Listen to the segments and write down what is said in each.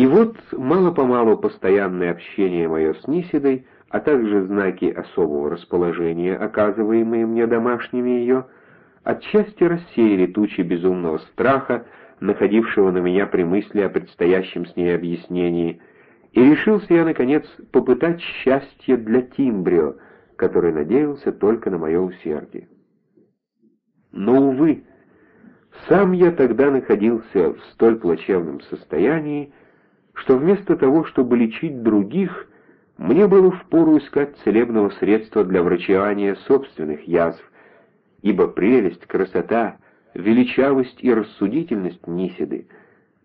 И вот мало-помалу постоянное общение мое с Нисидой, а также знаки особого расположения, оказываемые мне домашними ее, отчасти рассеяли тучи безумного страха, находившего на меня при мысли о предстоящем с ней объяснении, и решился я, наконец, попытать счастье для Тимбрио, который надеялся только на мое усердие. Но, увы, сам я тогда находился в столь плачевном состоянии, что вместо того, чтобы лечить других, мне было впору искать целебного средства для врачевания собственных язв, ибо прелесть, красота, величавость и рассудительность Нисиды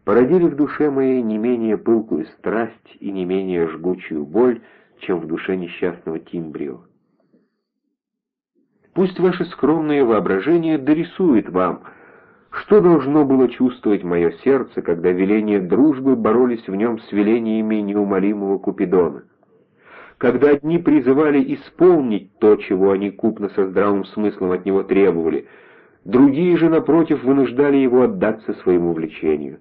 породили в душе моей не менее пылкую страсть и не менее жгучую боль, чем в душе несчастного Тимбрио. Пусть ваше скромное воображение дорисует вам, что должно было чувствовать мое сердце, когда веления дружбы боролись в нем с велениями неумолимого Купидона? Когда одни призывали исполнить то, чего они купно со здравым смыслом от него требовали, другие же, напротив, вынуждали его отдаться своему влечению.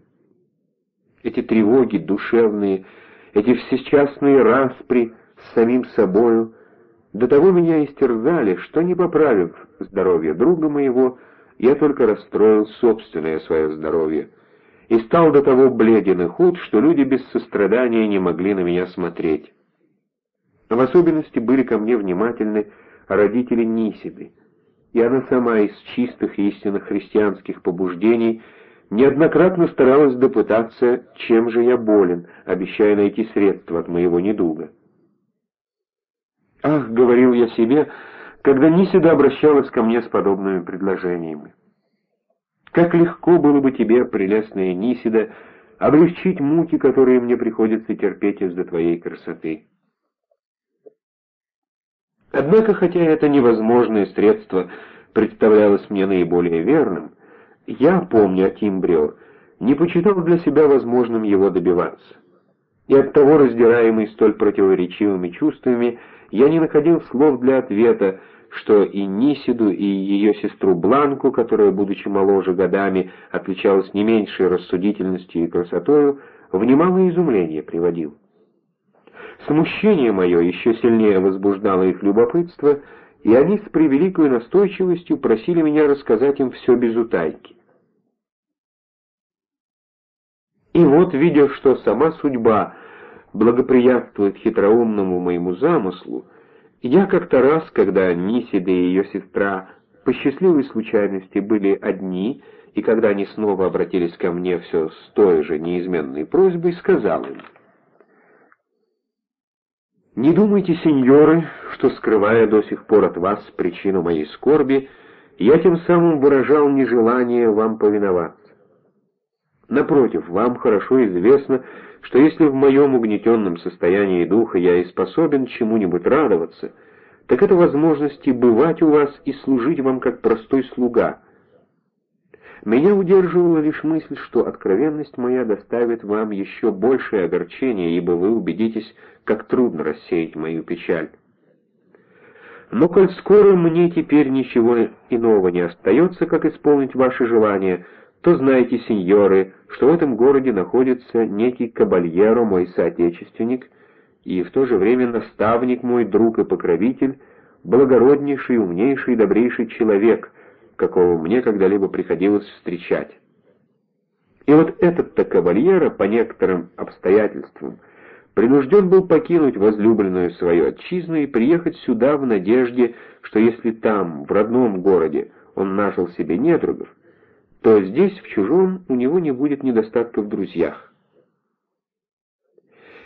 Эти тревоги душевные, эти всечастные распри с самим собою — до того меня истерзали, что, не поправив здоровье друга моего, я только расстроил собственное свое здоровье и стал до того бледен и худ, что люди без сострадания не могли на меня смотреть. В особенности были ко мне внимательны родители Нисиды, и она сама из чистых и истинно христианских побуждений неоднократно старалась допытаться, чем же я болен, обещая найти средства от моего недуга. «Ах», — говорил я себе, когда Нисида обращалась ко мне с подобными предложениями. «Как легко было бы тебе, прелестная Нисида, облегчить муки, которые мне приходится терпеть из-за твоей красоты». Однако, хотя это невозможное средство представлялось мне наиболее верным, я, помня о Тимбрио, не почитал для себя возможным его добиваться. И оттого, раздираемый столь противоречивыми чувствами, я не находил слов для ответа, что и Нисиду, и ее сестру Бланку, которая, будучи моложе годами, отличалась не меньшей рассудительностью и красотою, в немалое изумление приводил. Смущение мое еще сильнее возбуждало их любопытство, и они с превеликой настойчивостью просили меня рассказать им все без утайки. И вот, видя, что сама судьба благоприятствует хитроумному моему замыслу, я как-то раз, когда Нисида и ее сестра по счастливой случайности были одни, и когда они снова обратились ко мне все с той же неизменной просьбой, сказал им, «Не думайте, сеньоры, что, скрывая до сих пор от вас причину моей скорби, я тем самым выражал нежелание вам повиноваться. Напротив, вам хорошо известно, что если в моем угнетенном состоянии духа я и способен чему-нибудь радоваться, так это возможности бывать у вас и служить вам как простой слуга. Меня удерживала лишь мысль, что откровенность моя доставит вам еще большее огорчение, ибо вы убедитесь, как трудно рассеять мою печаль. Но коль скоро мне теперь ничего иного не остается, как исполнить ваши желания, то знайте, сеньоры, что в этом городе находится некий кабальеро, мой соотечественник, и в то же время наставник мой, друг и покровитель, благороднейший, умнейший добрейший человек, какого мне когда-либо приходилось встречать. И вот этот-то кавальера, по некоторым обстоятельствам, принужден был покинуть возлюбленную свою отчизну и приехать сюда в надежде, что если там, в родном городе, он нажил себе недругов, то здесь, в чужом, у него не будет недостатка в друзьях.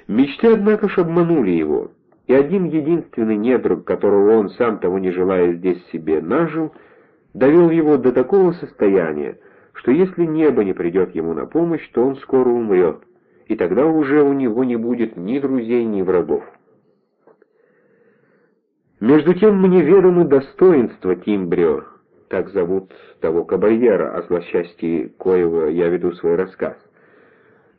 Мечты, однако ж, обманули его, и один единственный недруг, которого он, сам того не желая, здесь себе нажил, довел его до такого состояния, что если небо не придет ему на помощь, то он скоро умрет, и тогда уже у него не будет ни друзей, ни врагов. Между тем мне ведомы достоинства Тимбрио, так зовут того кабальера, о злосчастье коего я веду свой рассказ.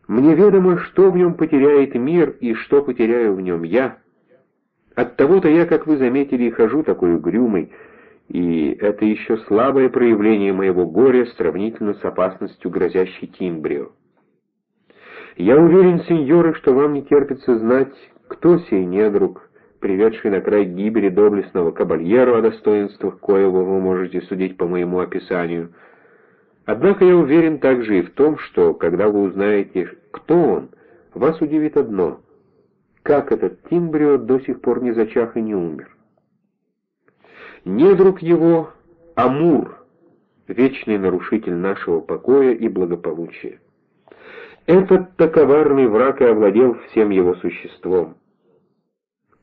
Мне ведомо, что в нем потеряет мир и что потеряю в нем я. От того-то я, как вы заметили, хожу такой угрюмый, и это еще слабое проявление моего горя сравнительно с опасностью, грозящей Тимбрио. Я уверен, сеньоры, что вам не терпится знать, кто сей недруг, приведший на край гибели доблестного кабальеру, о достоинствах коего вы можете судить по моему описанию. Однако я уверен также и в том, что, когда вы узнаете, кто он, вас удивит одно — как этот Тимбрио до сих пор не зачах и не умер. Недруг его — Амур, вечный нарушитель нашего покоя и благополучия. Этот-то коварный враг и овладел всем его существом.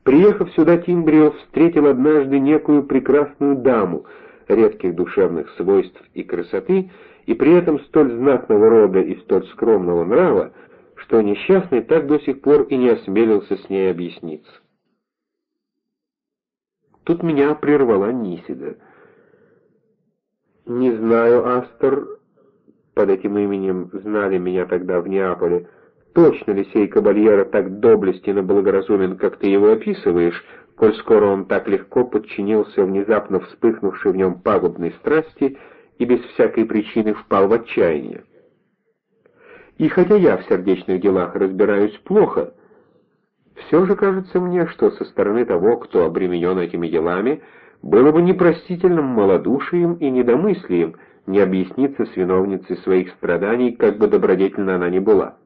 Приехав сюда, Тимбрио встретил однажды некую прекрасную даму, редких душевных свойств и красоты, и при этом столь знатного рода и столь скромного нрава, что несчастный так до сих пор и не осмелился с ней объясниться. Тут меня прервала Нисида. «Не знаю, Астер, под этим именем знали меня тогда в Неаполе. Точно ли сей кабальера так доблестен и благоразумен, как ты его описываешь, коль скоро он так легко подчинился внезапно вспыхнувшей в нем пагубной страсти и без всякой причины впал в отчаяние? И хотя я в сердечных делах разбираюсь плохо, все же кажется мне, что со стороны того, кто обременен этими делами, было бы непростительным малодушием и недомыслием, не объясниться с виновницей своих страданий, как бы добродетельна она ни была.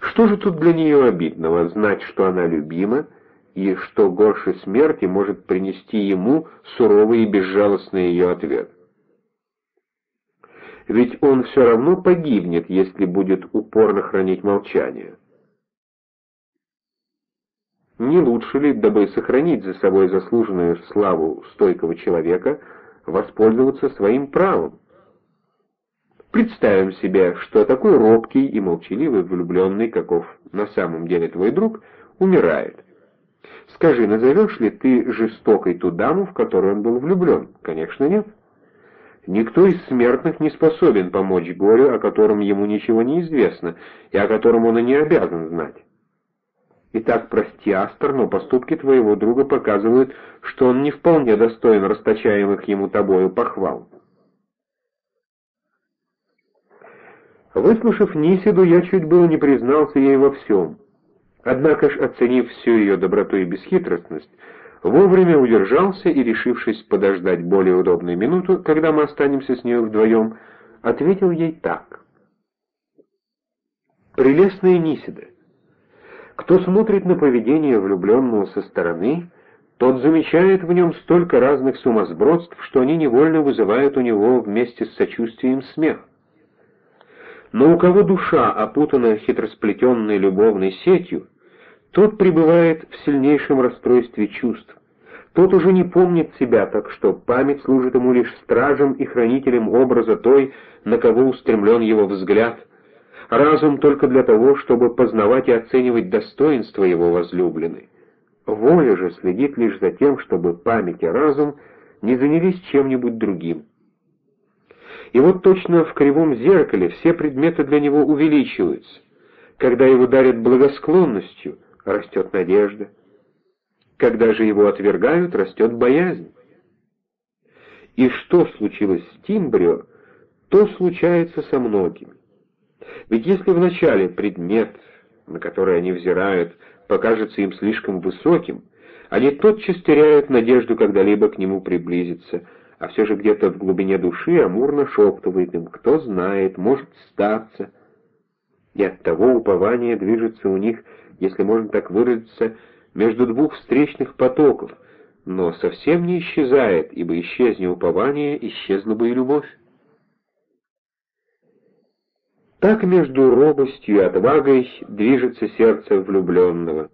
Что же тут для нее обидного, знать, что она любима, и что горше смерти может принести ему суровый и безжалостный ее ответ? Ведь он все равно погибнет, если будет упорно хранить молчание. Не лучше ли, дабы сохранить за собой заслуженную славу стойкого человека, воспользоваться своим правом. Представим себе, что такой робкий и молчаливый влюбленный, каков на самом деле твой друг, умирает. Скажи, назовешь ли ты жестокой ту даму, в которую он был влюблен? Конечно, нет. Никто из смертных не способен помочь горю, о котором ему ничего не известно, и о котором он и не обязан знать. Итак, прости, Астер, но поступки твоего друга показывают, что он не вполне достоин расточаемых ему тобою похвал. Выслушав Нисиду, я чуть было не признался ей во всем. Однако ж, оценив всю ее доброту и бесхитростность, вовремя удержался и, решившись подождать более удобную минуту, когда мы останемся с ней вдвоем, ответил ей так. «Прелестная Нисида, кто смотрит на поведение влюбленного со стороны, тот замечает в нем столько разных сумасбродств, что они невольно вызывают у него вместе с сочувствием смех. Но у кого душа опутана хитросплетенной любовной сетью, тот пребывает в сильнейшем расстройстве чувств. Тот уже не помнит себя, так что память служит ему лишь стражем и хранителем образа той, на кого устремлен его взгляд — разум только для того, чтобы познавать и оценивать достоинства его возлюбленной. Воля же следит лишь за тем, чтобы память и разум не занялись чем-нибудь другим. И вот точно в кривом зеркале все предметы для него увеличиваются. Когда его дарят благосклонностью, растет надежда. Когда же его отвергают, растет боязнь. И что случилось с Тимбрио, то случается со многими. Ведь если вначале предмет, на который они взирают, покажется им слишком высоким, они тотчас теряют надежду когда-либо к нему приблизиться, а все же где-то в глубине души амурно шептывает им, кто знает, может статься. И от того упование движется у них, если можно так выразиться, между двух встречных потоков, но совсем не исчезает, ибо исчезни упование, исчезла бы и любовь. Так между робостью и отвагой движется сердце влюбленного,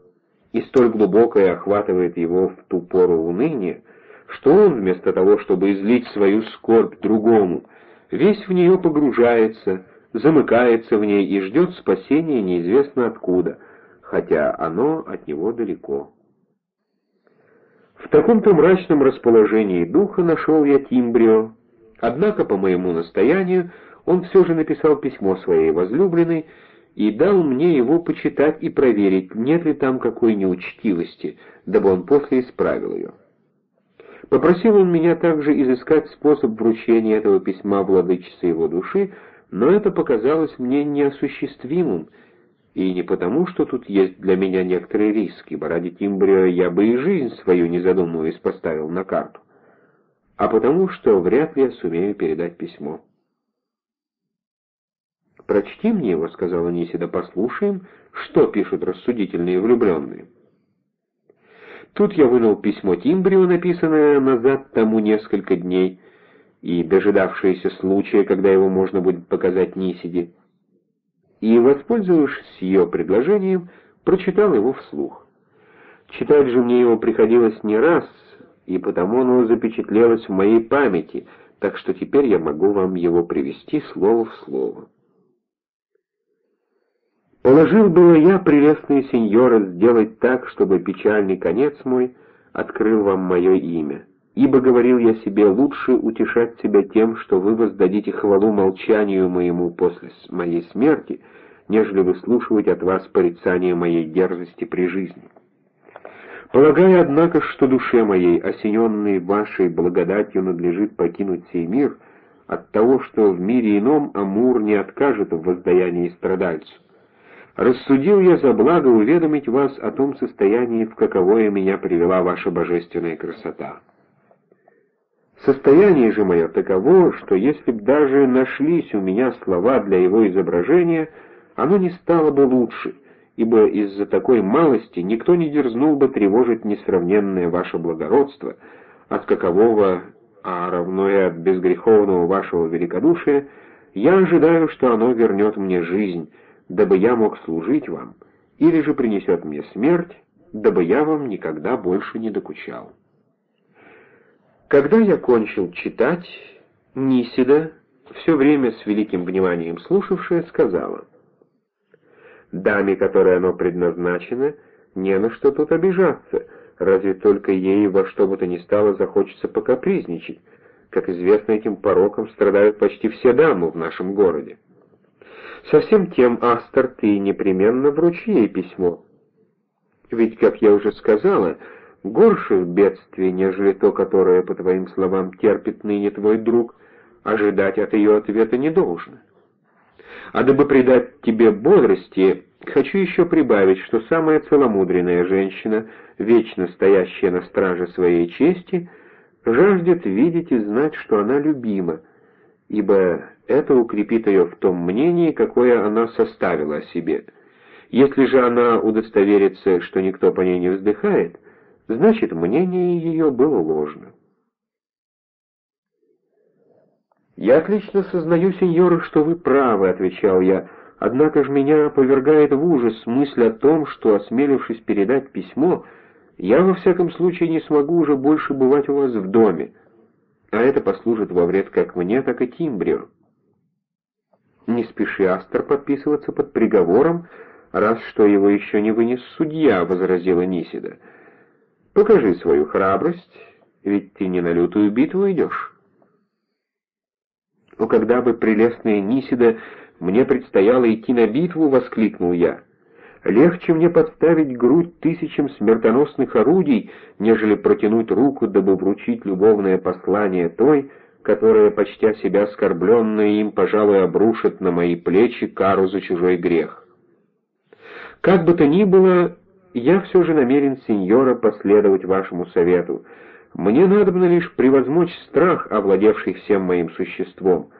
и столь глубокое охватывает его в ту пору уныния, что он, вместо того, чтобы излить свою скорбь другому, весь в нее погружается, замыкается в ней и ждет спасения неизвестно откуда, хотя оно от него далеко. В таком-то мрачном расположении духа нашел я Тимбрио, однако, по моему настоянию, он все же написал письмо своей возлюбленной и дал мне его почитать и проверить, нет ли там какой неучтивости, дабы он после исправил ее. Попросил он меня также изыскать способ вручения этого письма владычице его души, но это показалось мне неосуществимым, и не потому, что тут есть для меня некоторые риски, ибо ради Тимбрио я бы и жизнь свою, не задумываясь, поставил на карту, а потому, что вряд ли я сумею передать письмо. «Прочти мне его», — сказала Нисида, — «послушаем, что пишут рассудительные влюбленные». Тут я вынул письмо Тимбрио, написанное назад тому несколько дней, и дожидавшееся случая, когда его можно будет показать Нисиде, и, воспользовавшись ее предложением, прочитал его вслух. Читать же мне его приходилось не раз, и потому оно запечатлелось в моей памяти, так что теперь я могу вам его привести слово в слово. Положил было я, прелестные сеньоры, сделать так, чтобы печальный конец мой открыл вам мое имя. Ибо, говорил я себе, лучше утешать себя тем, что вы воздадите хвалу молчанию моему после моей смерти, нежели выслушивать от вас порицание моей дерзости при жизни. Полагаю, однако, что душе моей, осененной вашей благодатью, надлежит покинуть сей мир от того, что в мире ином Амур не откажет в воздаянии страдальцу рассудил я за благо уведомить вас о том состоянии, в каковое меня привела ваша божественная красота. Состояние же мое таково, что если б даже нашлись у меня слова для его изображения, оно не стало бы лучше, ибо из-за такой малости никто не дерзнул бы тревожить несравненное ваше благородство, от какового, а равно и от безгреховного вашего великодушия, я ожидаю, что оно вернет мне жизнь, дабы я мог служить вам, или же принесет мне смерть, дабы я вам никогда больше не докучал. Когда я кончил читать, Нисида, все время с великим вниманием слушавшая, сказала, «Даме, которой оно предназначено, не на что тут обижаться, разве только ей во что бы то ни стало захочется покапризничать. Как известно, этим пороком страдают почти все дамы в нашем городе. Совсем тем, Астер, ты непременно вручи ей письмо. Ведь, как я уже сказала, горших бедствий, нежели то, которое, по твоим словам, терпит ныне твой друг, ожидать от ее ответа не должно. А дабы придать тебе бодрости, хочу еще прибавить, что самая целомудренная женщина, вечно стоящая на страже своей чести, жаждет видеть и знать, что она любима, ибо это укрепит ее в том мнении, какое она составила о себе. Если же она удостоверится, что никто по ней не вздыхает, значит, мнение ее было ложно. «Я отлично сознаю, сеньоры, что вы правы», — отвечал я, — «однако же меня повергает в ужас мысль о том, что, осмелившись передать письмо, я во всяком случае не смогу уже больше бывать у вас в доме, а это послужит во вред как мне, так и Тимбрио». Не спеши, Астер, подписываться под приговором, раз что его еще не вынес судья, — возразила Нисида. Покажи свою храбрость, ведь ты не на лютую битву идешь. Но когда бы, прелестная Нисида, мне предстояло идти на битву, — воскликнул я. Легче мне подставить грудь тысячам смертоносных орудий, нежели протянуть руку, дабы вручить любовное послание той, которая, почтя себя оскорбленная им, пожалуй, обрушит на мои плечи кару за чужой грех. Как бы то ни было, я все же намерен, сеньора, последовать вашему совету. Мне надобно лишь превозмочь страх, овладевший всем моим существом.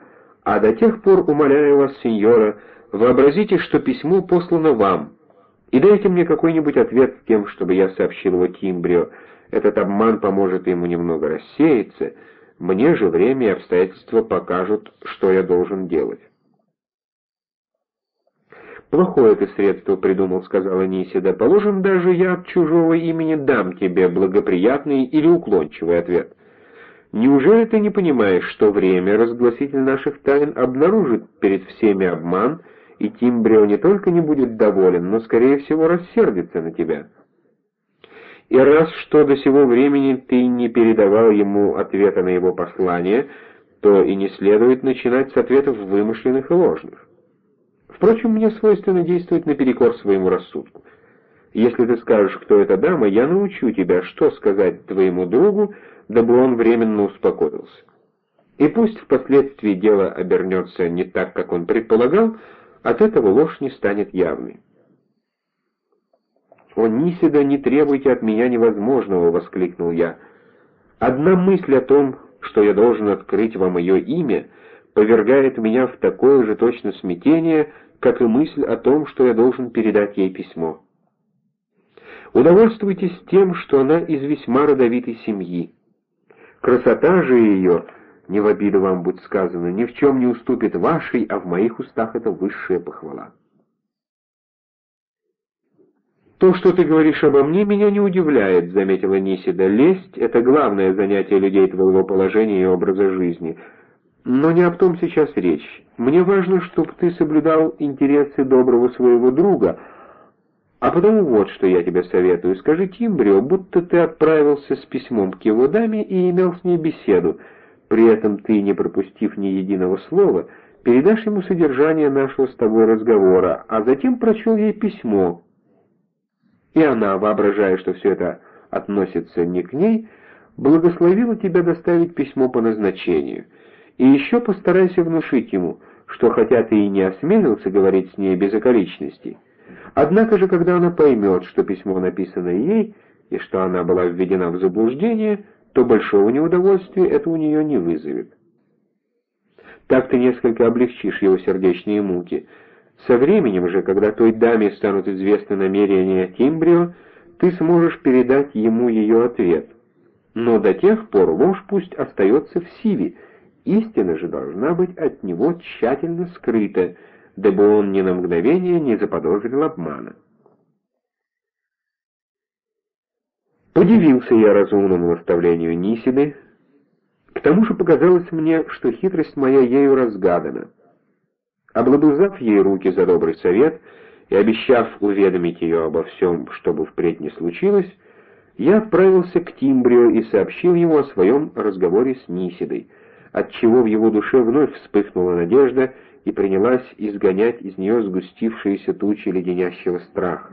А до тех пор, умоляю вас, сеньора, вообразите, что письмо послано вам, и дайте мне какой-нибудь ответ тем, чтобы я сообщил его Кимбрио. Этот обман поможет ему немного рассеяться, мне же время и обстоятельства покажут, что я должен делать. «Плохое ты средство придумал», — сказала Нисида. «Положим, даже я от чужого имени дам тебе благоприятный или уклончивый ответ. Неужели ты не понимаешь, что время, разгласитель наших тайн, обнаружит перед всеми обман, и Тимбрио не только не будет доволен, но, скорее всего, рассердится на тебя?» И раз что до сего времени ты не передавал ему ответа на его послание, то и не следует начинать с ответов вымышленных и ложных. Впрочем, мне свойственно действовать наперекор своему рассудку. Если ты скажешь, кто эта дама, я научу тебя, что сказать твоему другу, дабы он временно успокоился. И пусть впоследствии дело обернется не так, как он предполагал, от этого ложь не станет явной. «О, Нисида, не требуйте от меня невозможного!» — воскликнул я. «Одна мысль о том, что я должен открыть вам ее имя, повергает меня в такое же точно смятение, как и мысль о том, что я должен передать ей письмо. Удовольствуйтесь тем, что она из весьма родовитой семьи. Красота же ее, не в обиду вам будет сказано, ни в чем не уступит вашей, а в моих устах это высшая похвала. «То, что ты говоришь обо мне, меня не удивляет», — заметила Нисида. «Лесть — это главное занятие людей твоего положения и образа жизни. Но не об том сейчас речь. Мне важно, чтобы ты соблюдал интересы доброго своего друга. А потому вот, что я тебе советую. Скажи Тимбрио, будто ты отправился с письмом к его даме и имел с ней беседу. При этом ты, не пропустив ни единого слова, передашь ему содержание нашего с тобой разговора, а затем прочел ей письмо» и она, воображая, что все это относится не к ней, благословила тебя доставить письмо по назначению. И еще постарайся внушить ему, что хотя ты и не осмелился говорить с ней без околичностей, однако же, когда она поймет, что письмо написано ей, и что она была введена в заблуждение, то большого неудовольствия это у нее не вызовет. Так ты несколько облегчишь его сердечные муки — со временем же, когда той даме станут известны намерения Тимбрио, ты сможешь передать ему ее ответ. Но до тех пор ложь пусть остается в силе, истина же должна быть от него тщательно скрыта, дабы он ни на мгновение не заподозрил обмана. Подивился я разумному наставлению Нисиды, к тому же показалось мне, что хитрость моя ею разгадана. Облобызав ей руки за добрый совет и обещав уведомить ее обо всем, что бы впредь не случилось, я отправился к Тимбрио и сообщил ему о своем разговоре с Нисидой, отчего в его душе вновь вспыхнула надежда и принялась изгонять из нее сгустившиеся тучи леденящего страха.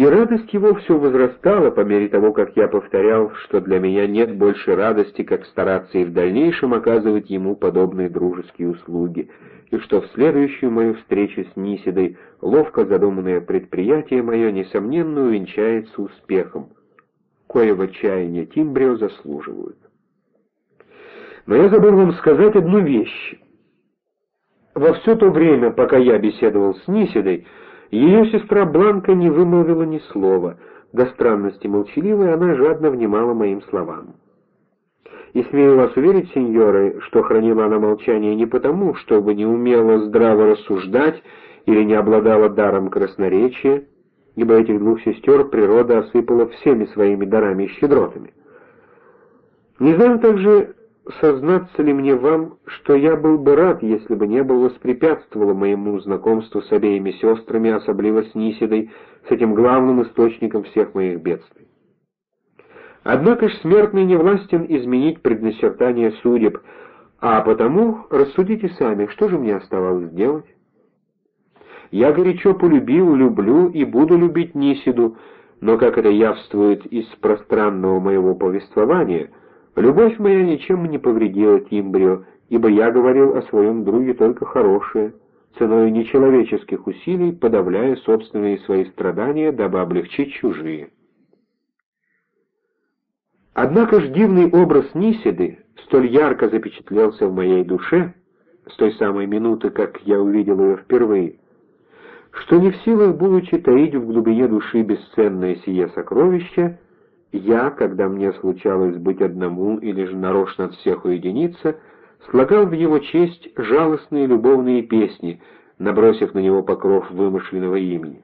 И радость его все возрастала по мере того, как я повторял, что для меня нет больше радости, как стараться и в дальнейшем оказывать ему подобные дружеские услуги, и что в следующую мою встречу с Нисидой ловко задуманное предприятие мое, несомненно, увенчается успехом, коего чаяния Тимбрио заслуживают. Но я забыл вам сказать одну вещь. Во все то время, пока я беседовал с Нисидой, ее сестра Бланка не вымолвила ни слова. До странности молчаливой она жадно внимала моим словам. И смею вас уверить, сеньоры, что хранила она молчание не потому, чтобы не умела здраво рассуждать или не обладала даром красноречия, ибо этих двух сестер природа осыпала всеми своими дарами и щедротами. Не знаю также, сознаться ли мне вам, что я был бы рад, если бы не было воспрепятствовало моему знакомству с обеими сестрами, особливо с Нисидой, с этим главным источником всех моих бедствий. Однако ж смертный не властен изменить предначертание судеб, а потому рассудите сами, что же мне оставалось делать? Я горячо полюбил, люблю и буду любить Нисиду, но, как это явствует из пространного моего повествования — Любовь моя ничем не повредила Тимбрио, ибо я говорил о своем друге только хорошее, ценой нечеловеческих усилий, подавляя собственные свои страдания, дабы облегчить чужие. Однако ж дивный образ Нисиды столь ярко запечатлелся в моей душе с той самой минуты, как я увидел ее впервые, что не в силах, будучи таить в глубине души бесценное сие сокровище, я, когда мне случалось быть одному или же нарочно от всех уединиться, слагал в его честь жалостные любовные песни, набросив на него покров вымышленного имени.